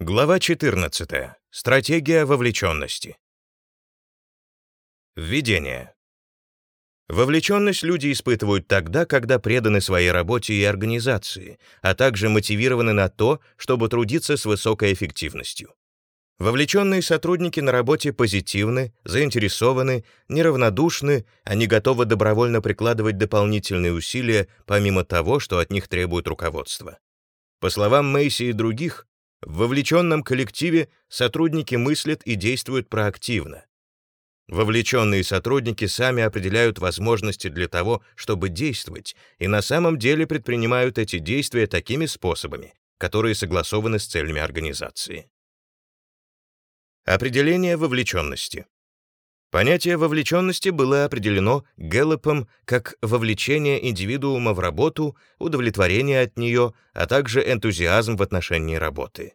Глава 14. Стратегия вовлеченности. Введение. Вовлеченность люди испытывают тогда, когда преданы своей работе и организации, а также мотивированы на то, чтобы трудиться с высокой эффективностью. Вовлеченные сотрудники на работе позитивны, заинтересованы, неравнодушны, они готовы добровольно прикладывать дополнительные усилия помимо того, что от них требует руководство. По словам Мейси и других, в вовлеченном коллективе сотрудники мыслят и действуют проактивно. Вовлеченные сотрудники сами определяют возможности для того, чтобы действовать, и на самом деле предпринимают эти действия такими способами, которые согласованы с целями организации. Определение вовлеченности. Понятие вовлеченности было определено Гэллопом как вовлечение индивидуума в работу, удовлетворение от нее, а также энтузиазм в отношении работы.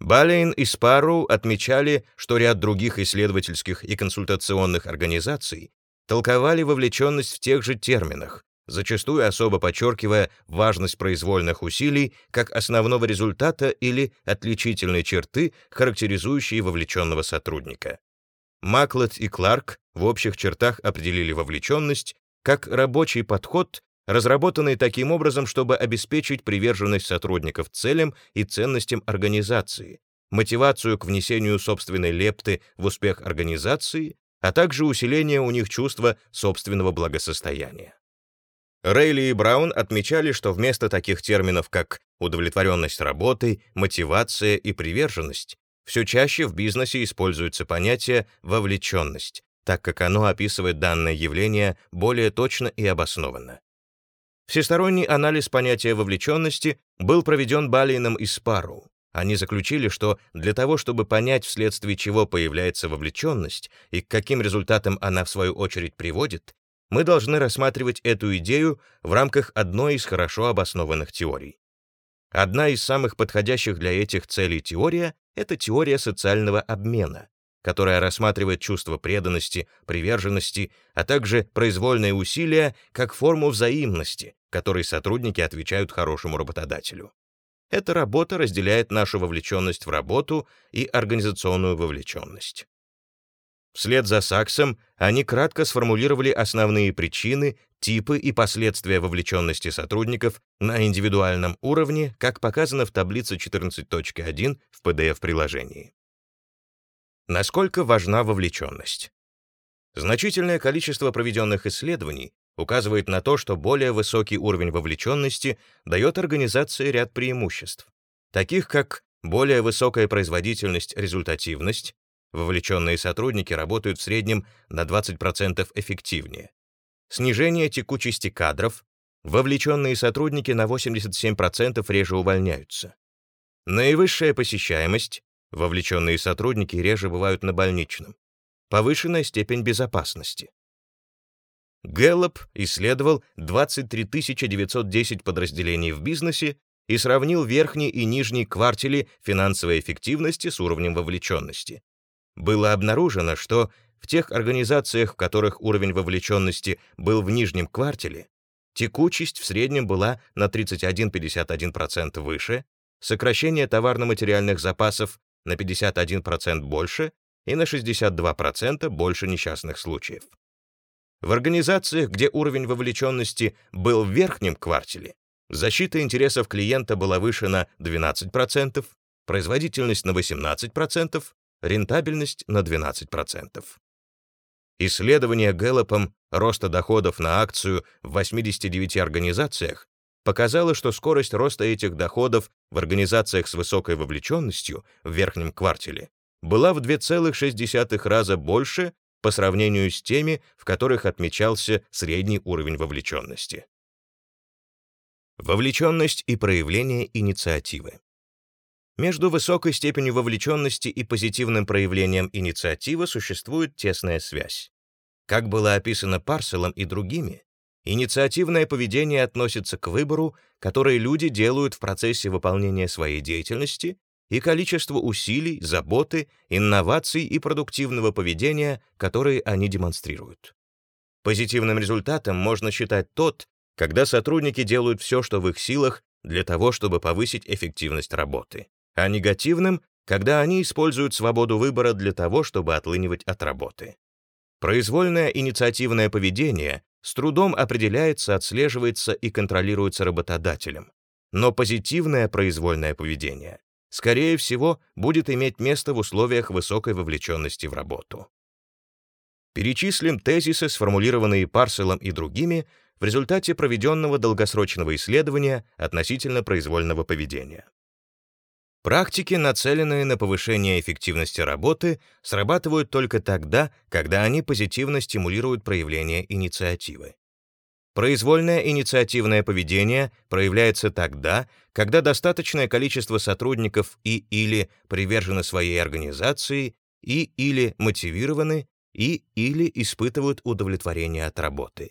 Балейн и Спарроу отмечали, что ряд других исследовательских и консультационных организаций толковали вовлеченность в тех же терминах, зачастую особо подчеркивая важность произвольных усилий как основного результата или отличительной черты, характеризующей вовлеченного сотрудника. Маклет и Кларк в общих чертах определили вовлеченность как рабочий подход, разработанный таким образом, чтобы обеспечить приверженность сотрудников целям и ценностям организации, мотивацию к внесению собственной лепты в успех организации, а также усиление у них чувства собственного благосостояния. Рейли и Браун отмечали, что вместо таких терминов, как удовлетворенность работой, мотивация и приверженность, все чаще в бизнесе используется понятие «вовлеченность», так как оно описывает данное явление более точно и обоснованно. Всесторонний анализ понятия вовлеченности был проведен Балином и Спару. Они заключили, что для того, чтобы понять, вследствие чего появляется вовлеченность и к каким результатам она в свою очередь приводит, мы должны рассматривать эту идею в рамках одной из хорошо обоснованных теорий. Одна из самых подходящих для этих целей теория — это теория социального обмена, которая рассматривает чувство преданности, приверженности, а также произвольные усилия как форму взаимности, которой сотрудники отвечают хорошему работодателю. Эта работа разделяет нашу вовлеченность в работу и организационную вовлеченность. Вслед за Саксом они кратко сформулировали основные причины, типы и последствия вовлеченности сотрудников на индивидуальном уровне, как показано в таблице 14.1 в PDF-приложении. Насколько важна вовлеченность? Значительное количество проведенных исследований указывает на то, что более высокий уровень вовлеченности дает организации ряд преимуществ, таких как более высокая производительность, результативность, Вовлеченные сотрудники работают в среднем на 20% эффективнее. Снижение текучести кадров. Вовлеченные сотрудники на 87% реже увольняются. Наивысшая посещаемость. Вовлеченные сотрудники реже бывают на больничном. Повышенная степень безопасности. Гэллоп исследовал 23 910 подразделений в бизнесе и сравнил верхний и нижний квартили финансовой эффективности с уровнем вовлеченности было обнаружено, что в тех организациях, в которых уровень вовлеченности был в нижнем квартале, текучесть в среднем была на 31-51% выше, сокращение товарно-материальных запасов на 51% больше и на 62% больше несчастных случаев. В организациях, где уровень вовлеченности был в верхнем квартале, защита интересов клиента была выше на 12%, производительность на 18%, рентабельность на 12%. Исследование Гэллопом роста доходов на акцию в 89 организациях показало, что скорость роста этих доходов в организациях с высокой вовлеченностью в верхнем квартале была в 2,6 раза больше по сравнению с теми, в которых отмечался средний уровень вовлеченности. Вовлеченность и проявление инициативы. Между высокой степенью вовлеченности и позитивным проявлением инициативы существует тесная связь. Как было описано Парселом и другими, инициативное поведение относится к выбору, который люди делают в процессе выполнения своей деятельности, и количеству усилий, заботы, инноваций и продуктивного поведения, которые они демонстрируют. Позитивным результатом можно считать тот, когда сотрудники делают все, что в их силах, для того, чтобы повысить эффективность работы а негативным, когда они используют свободу выбора для того, чтобы отлынивать от работы. Произвольное инициативное поведение с трудом определяется, отслеживается и контролируется работодателем. Но позитивное произвольное поведение, скорее всего, будет иметь место в условиях высокой вовлеченности в работу. Перечислим тезисы, сформулированные Парселом и другими в результате проведенного долгосрочного исследования относительно произвольного поведения. Практики, нацеленные на повышение эффективности работы, срабатывают только тогда, когда они позитивно стимулируют проявление инициативы. Произвольное инициативное поведение проявляется тогда, когда достаточное количество сотрудников и или привержены своей организации и или мотивированы и или испытывают удовлетворение от работы.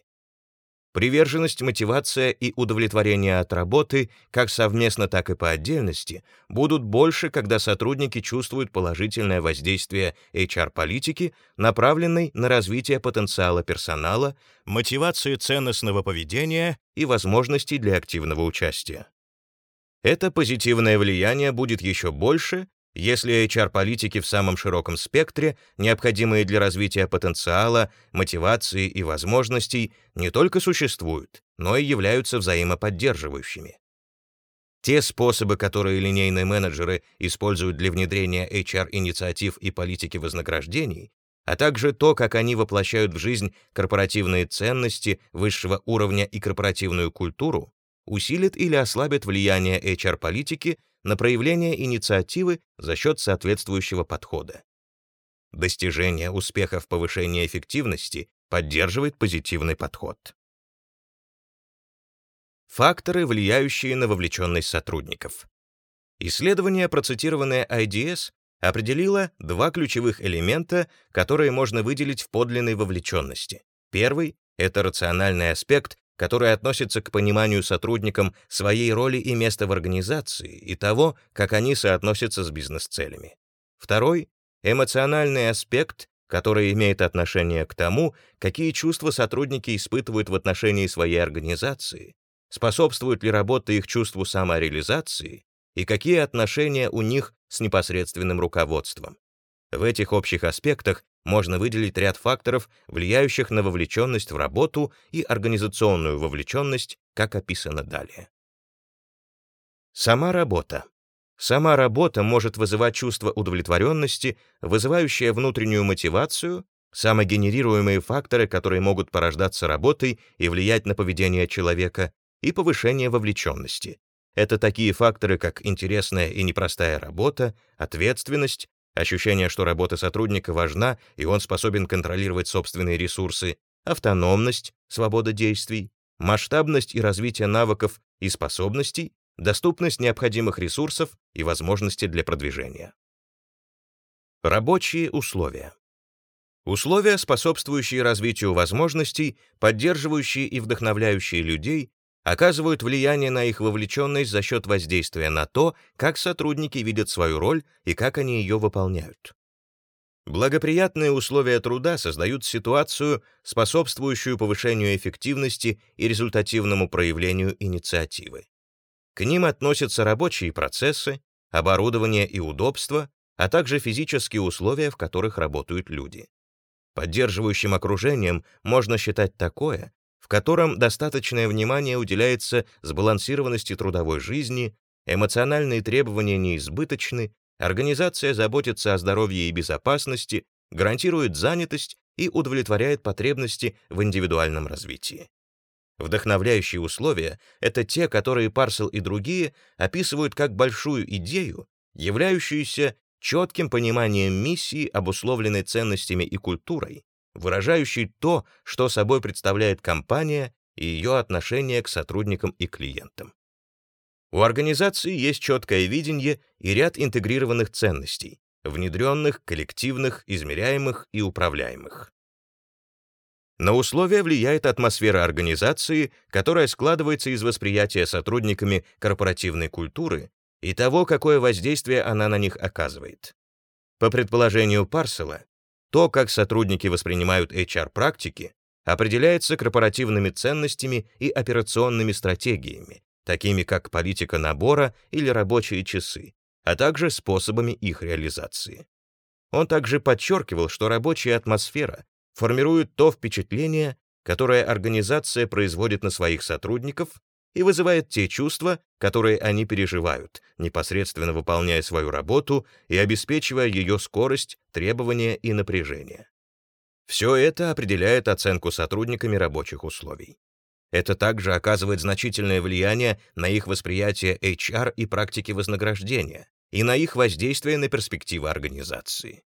Приверженность, мотивация и удовлетворение от работы, как совместно, так и по отдельности, будут больше, когда сотрудники чувствуют положительное воздействие HR-политики, направленной на развитие потенциала персонала, мотивации ценностного поведения и возможностей для активного участия. Это позитивное влияние будет еще больше, если HR-политики в самом широком спектре, необходимые для развития потенциала, мотивации и возможностей, не только существуют, но и являются взаимоподдерживающими. Те способы, которые линейные менеджеры используют для внедрения HR-инициатив и политики вознаграждений, а также то, как они воплощают в жизнь корпоративные ценности высшего уровня и корпоративную культуру, усилит или ослабит влияние HR-политики на проявление инициативы за счет соответствующего подхода. Достижение успеха в повышении эффективности поддерживает позитивный подход. Факторы, влияющие на вовлеченность сотрудников. Исследование, процитированное IDS, определило два ключевых элемента, которые можно выделить в подлинной вовлеченности. Первый — это рациональный аспект, который относится к пониманию сотрудникам своей роли и места в организации и того, как они соотносятся с бизнес-целями. Второй — эмоциональный аспект, который имеет отношение к тому, какие чувства сотрудники испытывают в отношении своей организации, способствует ли работа их чувству самореализации и какие отношения у них с непосредственным руководством. В этих общих аспектах можно выделить ряд факторов, влияющих на вовлеченность в работу и организационную вовлеченность, как описано далее. Сама работа. Сама работа может вызывать чувство удовлетворенности, вызывающее внутреннюю мотивацию, самогенерируемые факторы, которые могут порождаться работой и влиять на поведение человека, и повышение вовлеченности. Это такие факторы, как интересная и непростая работа, ответственность, ощущение, что работа сотрудника важна и он способен контролировать собственные ресурсы, автономность, свобода действий, масштабность и развитие навыков и способностей, доступность необходимых ресурсов и возможности для продвижения. Рабочие условия. Условия, способствующие развитию возможностей, поддерживающие и вдохновляющие людей, оказывают влияние на их вовлеченность за счет воздействия на то, как сотрудники видят свою роль и как они ее выполняют. Благоприятные условия труда создают ситуацию, способствующую повышению эффективности и результативному проявлению инициативы. К ним относятся рабочие процессы, оборудование и удобства, а также физические условия, в которых работают люди. Поддерживающим окружением можно считать такое, в котором достаточное внимание уделяется сбалансированности трудовой жизни, эмоциональные требования неизбыточны, организация заботится о здоровье и безопасности, гарантирует занятость и удовлетворяет потребности в индивидуальном развитии. Вдохновляющие условия — это те, которые Парсел и другие описывают как большую идею, являющуюся четким пониманием миссии, обусловленной ценностями и культурой, выражающий то, что собой представляет компания и ее отношение к сотрудникам и клиентам. У организации есть четкое видение и ряд интегрированных ценностей, внедренных, коллективных, измеряемых и управляемых. На условия влияет атмосфера организации, которая складывается из восприятия сотрудниками корпоративной культуры и того, какое воздействие она на них оказывает. По предположению Парсела, то, как сотрудники воспринимают HR-практики, определяется корпоративными ценностями и операционными стратегиями, такими как политика набора или рабочие часы, а также способами их реализации. Он также подчеркивал, что рабочая атмосфера формирует то впечатление, которое организация производит на своих сотрудников и вызывает те чувства, которые они переживают, непосредственно выполняя свою работу и обеспечивая ее скорость, требования и напряжение. Все это определяет оценку сотрудниками рабочих условий. Это также оказывает значительное влияние на их восприятие HR и практики вознаграждения, и на их воздействие на перспективы организации.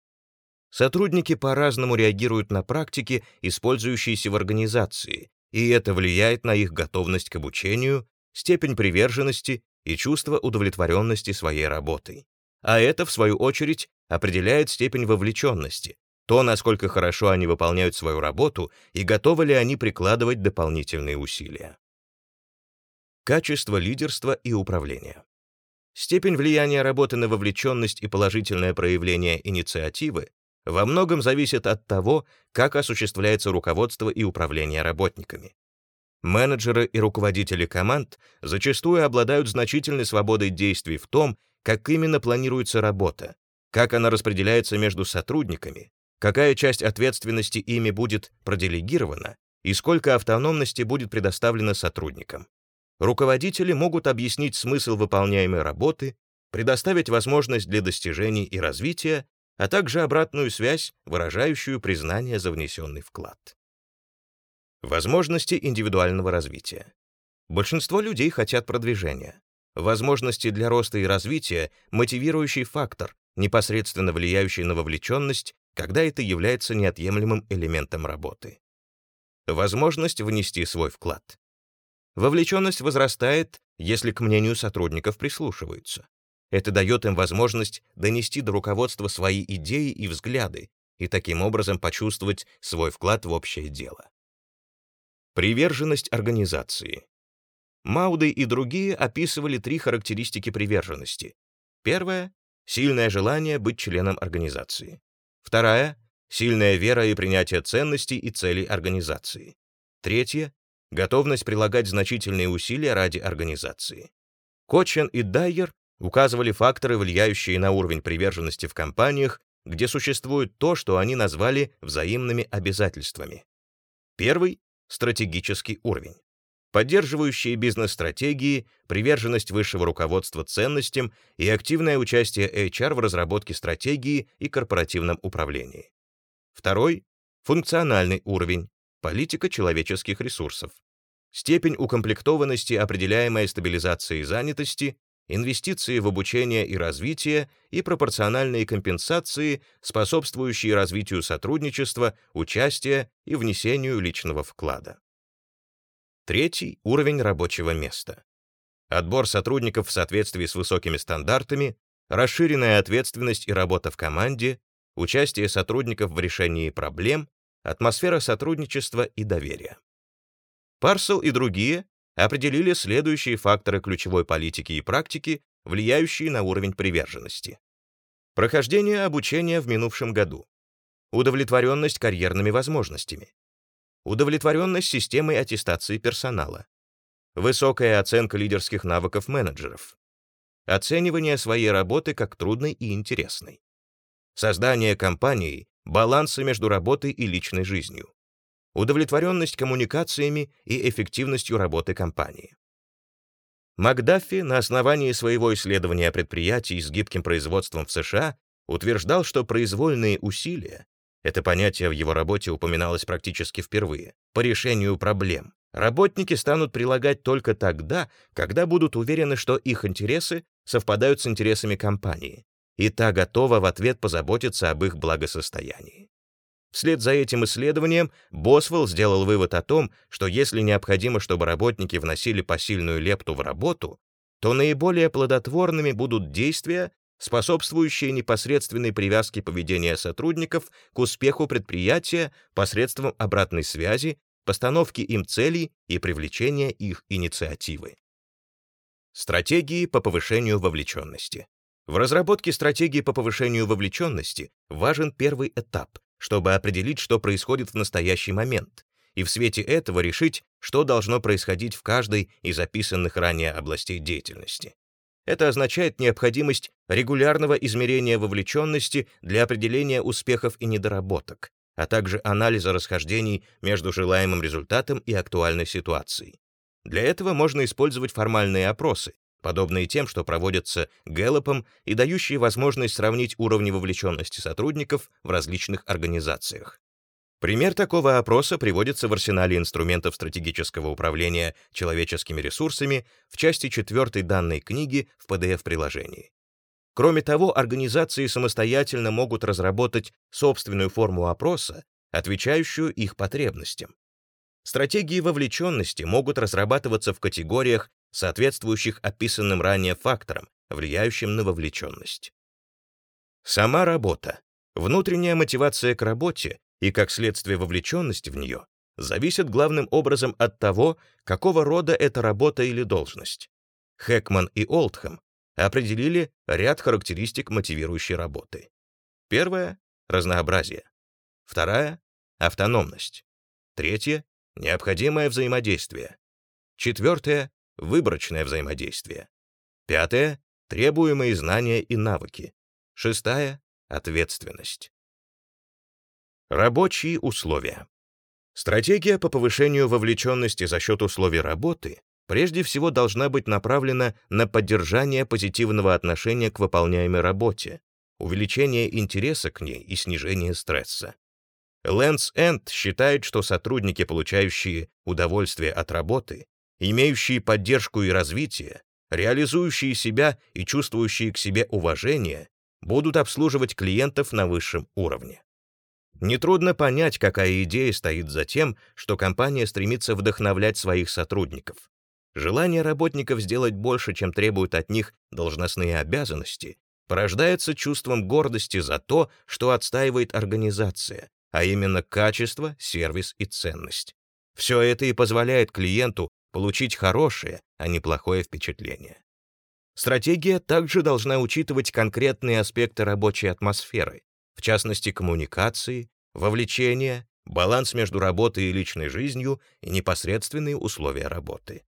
Сотрудники по-разному реагируют на практики, использующиеся в организации, и это влияет на их готовность к обучению, степень приверженности и чувство удовлетворенности своей работой. А это, в свою очередь, определяет степень вовлеченности, то, насколько хорошо они выполняют свою работу и готовы ли они прикладывать дополнительные усилия. Качество лидерства и управления. Степень влияния работы на вовлеченность и положительное проявление инициативы во многом зависит от того, как осуществляется руководство и управление работниками. Менеджеры и руководители команд зачастую обладают значительной свободой действий в том, как именно планируется работа, как она распределяется между сотрудниками, какая часть ответственности ими будет проделегирована и сколько автономности будет предоставлено сотрудникам. Руководители могут объяснить смысл выполняемой работы, предоставить возможность для достижений и развития, а также обратную связь, выражающую признание за внесенный вклад. Возможности индивидуального развития. Большинство людей хотят продвижения. Возможности для роста и развития — мотивирующий фактор, непосредственно влияющий на вовлеченность когда это является неотъемлемым элементом работы. Возможность внести свой вклад. Вовлеченность возрастает, если к мнению сотрудников прислушиваются. Это дает им возможность донести до руководства свои идеи и взгляды и таким образом почувствовать свой вклад в общее дело. Приверженность организации. Мауды и другие описывали три характеристики приверженности. Первое — сильное желание быть членом организации. Вторая — сильная вера и принятие ценностей и целей организации. Третья — готовность прилагать значительные усилия ради организации. Кочен и Дайер указывали факторы, влияющие на уровень приверженности в компаниях, где существует то, что они назвали взаимными обязательствами. Первый — стратегический уровень поддерживающие бизнес-стратегии, приверженность высшего руководства ценностям и активное участие HR в разработке стратегии и корпоративном управлении. Второй — функциональный уровень, политика человеческих ресурсов. Степень укомплектованности, определяемая стабилизацией занятости, инвестиции в обучение и развитие и пропорциональные компенсации, способствующие развитию сотрудничества, участия и внесению личного вклада. Третий — уровень рабочего места. Отбор сотрудников в соответствии с высокими стандартами, расширенная ответственность и работа в команде, участие сотрудников в решении проблем, атмосфера сотрудничества и доверия. Парсел и другие определили следующие факторы ключевой политики и практики, влияющие на уровень приверженности. Прохождение обучения в минувшем году. Удовлетворенность карьерными возможностями. Удовлетворенность системой аттестации персонала, высокая оценка лидерских навыков менеджеров, оценивание своей работы как трудной и интересной, создание компании баланса между работой и личной жизнью, удовлетворенность коммуникациями и эффективностью работы компании. Макдаффи на основании своего исследования предприятий с гибким производством в США утверждал, что произвольные усилия это понятие в его работе упоминалось практически впервые. По решению проблем. Работники станут прилагать только тогда, когда будут уверены, что их интересы совпадают с интересами компании, и та готова в ответ позаботиться об их благосостоянии. Вслед за этим исследованием Босвелл сделал вывод о том, что если необходимо, чтобы работники вносили посильную лепту в работу, то наиболее плодотворными будут действия, способствующие непосредственной привязке поведения сотрудников к успеху предприятия посредством обратной связи, постановки им целей и привлечения их инициативы. Стратегии по повышению вовлеченности. В разработке стратегии по повышению вовлеченности важен первый этап, чтобы определить, что происходит в настоящий момент, и в свете этого решить, что должно происходить в каждой из описанных ранее областей деятельности. Это означает необходимость регулярного измерения вовлеченности для определения успехов и недоработок, а также анализа расхождений между желаемым результатом и актуальной ситуацией. Для этого можно использовать формальные опросы, подобные тем, что проводятся Гэллопом и дающие возможность сравнить уровни вовлеченности сотрудников в различных организациях. Пример такого опроса приводится в арсенале инструментов стратегического управления человеческими ресурсами в части 4 данной книги в PDF-приложении. Кроме того, организации самостоятельно могут разработать собственную форму опроса, отвечающую их потребностям. Стратегии вовлеченности могут разрабатываться в категориях, соответствующих описанным ранее факторам, влияющим на вовлеченность. Сама работа, внутренняя мотивация к работе и, как следствие, вовлеченность в нее зависит главным образом от того, какого рода эта работа или должность. Хэкман и Олдхэм определили ряд характеристик мотивирующей работы. Первая — разнообразие. Вторая — автономность. Третья — необходимое взаимодействие. Четвертое — выборочное взаимодействие. Пятое — требуемые знания и навыки. Шестая — ответственность. Рабочие условия. Стратегия по повышению вовлеченности за счет условий работы прежде всего должна быть направлена на поддержание позитивного отношения к выполняемой работе, увеличение интереса к ней и снижение стресса. Лэнс Энд считает, что сотрудники, получающие удовольствие от работы, имеющие поддержку и развитие, реализующие себя и чувствующие к себе уважение, будут обслуживать клиентов на высшем уровне. Нетрудно понять, какая идея стоит за тем, что компания стремится вдохновлять своих сотрудников. Желание работников сделать больше, чем требуют от них должностные обязанности, порождается чувством гордости за то, что отстаивает организация, а именно качество, сервис и ценность. Все это и позволяет клиенту получить хорошее, а не плохое впечатление. Стратегия также должна учитывать конкретные аспекты рабочей атмосферы, в частности коммуникации, вовлечения, баланс между работой и личной жизнью и непосредственные условия работы.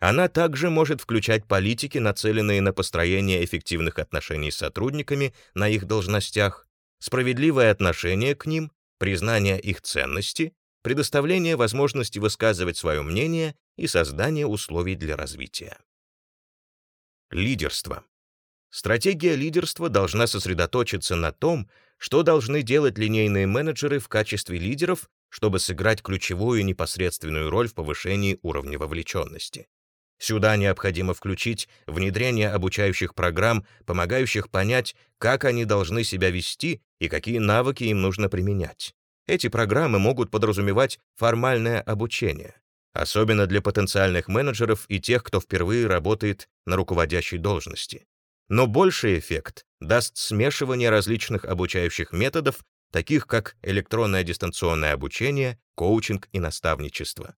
Она также может включать политики, нацеленные на построение эффективных отношений с сотрудниками на их должностях, справедливое отношение к ним, признание их ценности, предоставление возможности высказывать свое мнение и создание условий для развития. Лидерство. Стратегия лидерства должна сосредоточиться на том, что должны делать линейные менеджеры в качестве лидеров, чтобы сыграть ключевую непосредственную роль в повышении уровня вовлеченности. Сюда необходимо включить внедрение обучающих программ, помогающих понять, как они должны себя вести и какие навыки им нужно применять. Эти программы могут подразумевать формальное обучение, особенно для потенциальных менеджеров и тех, кто впервые работает на руководящей должности. Но больший эффект даст смешивание различных обучающих методов, таких как электронное дистанционное обучение, коучинг и наставничество.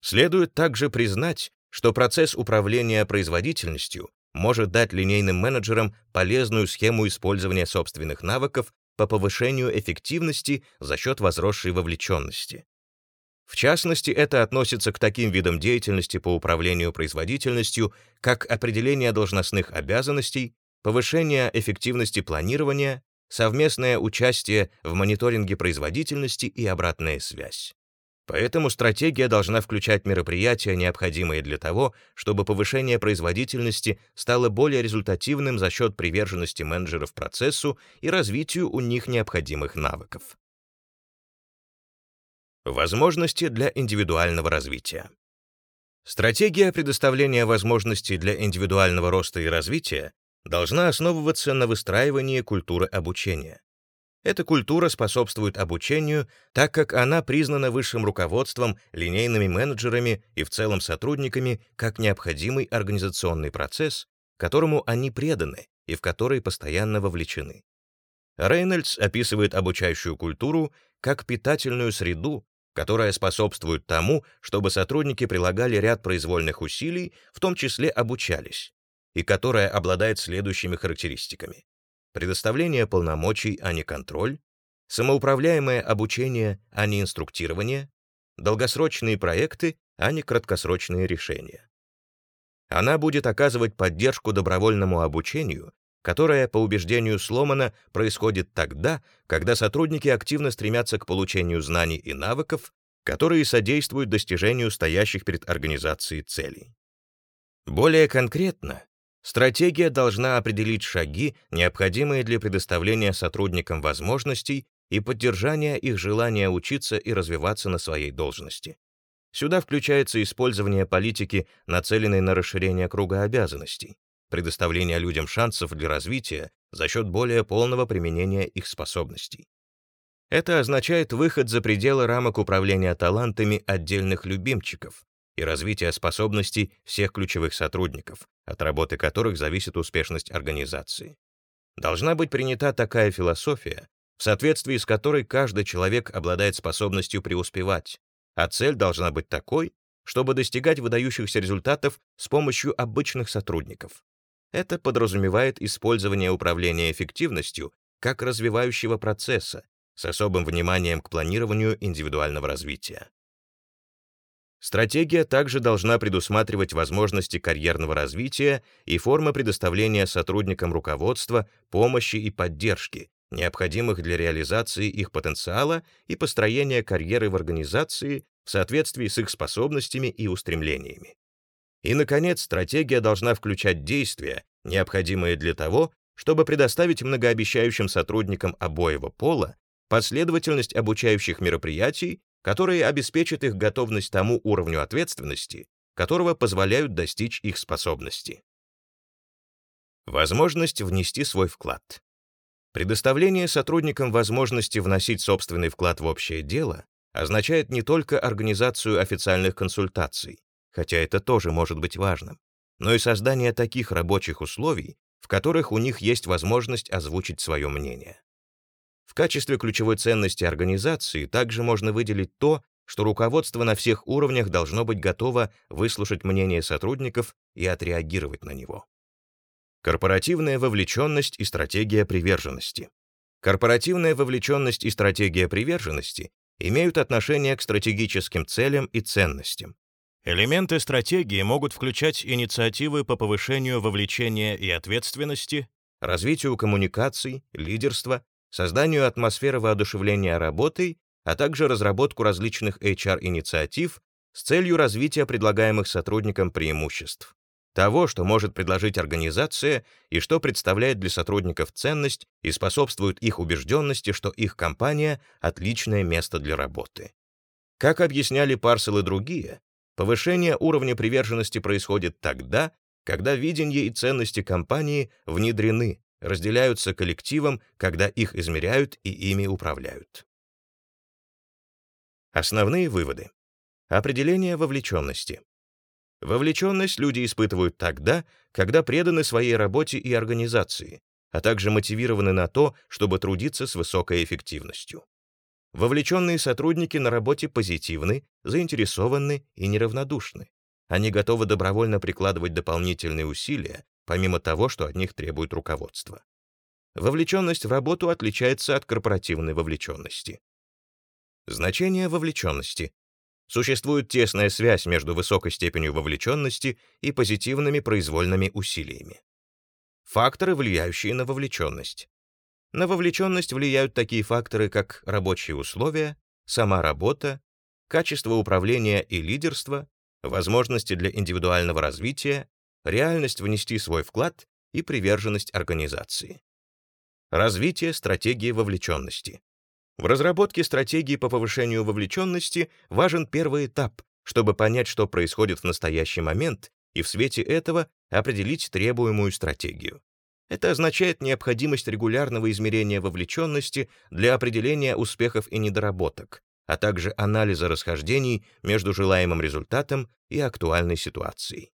Следует также признать, что процесс управления производительностью может дать линейным менеджерам полезную схему использования собственных навыков по повышению эффективности за счет возросшей вовлеченности. В частности, это относится к таким видам деятельности по управлению производительностью, как определение должностных обязанностей, повышение эффективности планирования, совместное участие в мониторинге производительности и обратная связь. Поэтому стратегия должна включать мероприятия, необходимые для того, чтобы повышение производительности стало более результативным за счет приверженности менеджеров процессу и развитию у них необходимых навыков. Возможности для индивидуального развития. Стратегия предоставления возможностей для индивидуального роста и развития должна основываться на выстраивании культуры обучения. Эта культура способствует обучению, так как она признана высшим руководством, линейными менеджерами и в целом сотрудниками как необходимый организационный процесс, которому они преданы и в который постоянно вовлечены. Рейнольдс описывает обучающую культуру как питательную среду, которая способствует тому, чтобы сотрудники прилагали ряд произвольных усилий, в том числе обучались, и которая обладает следующими характеристиками. Предоставление полномочий, а не контроль, самоуправляемое обучение, а не инструктирование, долгосрочные проекты, а не краткосрочные решения. Она будет оказывать поддержку добровольному обучению, которое, по убеждению Сломана, происходит тогда, когда сотрудники активно стремятся к получению знаний и навыков, которые содействуют достижению стоящих перед организацией целей. Более конкретно, стратегия должна определить шаги, необходимые для предоставления сотрудникам возможностей и поддержания их желания учиться и развиваться на своей должности. Сюда включается использование политики, нацеленной на расширение круга обязанностей, предоставление людям шансов для развития за счет более полного применения их способностей. Это означает выход за пределы рамок управления талантами отдельных любимчиков и развитие способностей всех ключевых сотрудников, от работы которых зависит успешность организации. Должна быть принята такая философия, в соответствии с которой каждый человек обладает способностью преуспевать, а цель должна быть такой, чтобы достигать выдающихся результатов с помощью обычных сотрудников. Это подразумевает использование управления эффективностью как развивающего процесса с особым вниманием к планированию индивидуального развития. Стратегия также должна предусматривать возможности карьерного развития и формы предоставления сотрудникам руководства, помощи и поддержки, необходимых для реализации их потенциала и построения карьеры в организации в соответствии с их способностями и устремлениями. И, наконец, стратегия должна включать действия, необходимые для того, чтобы предоставить многообещающим сотрудникам обоего пола последовательность обучающих мероприятий, которые обеспечат их готовность тому уровню ответственности, которого позволяют достичь их способности. Возможность внести свой вклад. Предоставление сотрудникам возможности вносить собственный вклад в общее дело означает не только организацию официальных консультаций, хотя это тоже может быть важным, но и создание таких рабочих условий, в которых у них есть возможность озвучить свое мнение. В качестве ключевой ценности организации также можно выделить то, что руководство на всех уровнях должно быть готово выслушать мнение сотрудников и отреагировать на него. Корпоративная вовлеченность и стратегия приверженности. Корпоративная вовлеченность и стратегия приверженности имеют отношение к стратегическим целям и ценностям. Элементы стратегии могут включать инициативы по повышению вовлечения и ответственности, развитию коммуникаций, лидерства, созданию атмосферы воодушевления работой, а также разработку различных HR-инициатив с целью развития предлагаемых сотрудникам преимуществ того, что может предложить организация и что представляет для сотрудников ценность и способствует их убежденности, что их компания — отличное место для работы. Как объясняли Парсел и другие, повышение уровня приверженности происходит тогда, когда видение и ценности компании внедрены, разделяются коллективом, когда их измеряют и ими управляют. Основные выводы. Определение вовлеченности. Вовлеченность люди испытывают тогда, когда преданы своей работе и организации, а также мотивированы на то, чтобы трудиться с высокой эффективностью. Вовлеченные сотрудники на работе позитивны, заинтересованы и неравнодушны. Они готовы добровольно прикладывать дополнительные усилия, помимо того, что от них требует руководство. Вовлеченность в работу отличается от корпоративной вовлеченности. Значение вовлеченности Существует тесная связь между высокой степенью вовлеченности и позитивными произвольными усилиями. Факторы, влияющие на вовлеченность. На вовлеченность влияют такие факторы, как рабочие условия, сама работа, качество управления и лидерства, возможности для индивидуального развития, реальность внести свой вклад и приверженность организации. Развитие стратегии вовлеченности. В разработке стратегии по повышению вовлеченности важен первый этап, чтобы понять, что происходит в настоящий момент, и в свете этого определить требуемую стратегию. Это означает необходимость регулярного измерения вовлеченности для определения успехов и недоработок, а также анализа расхождений между желаемым результатом и актуальной ситуацией.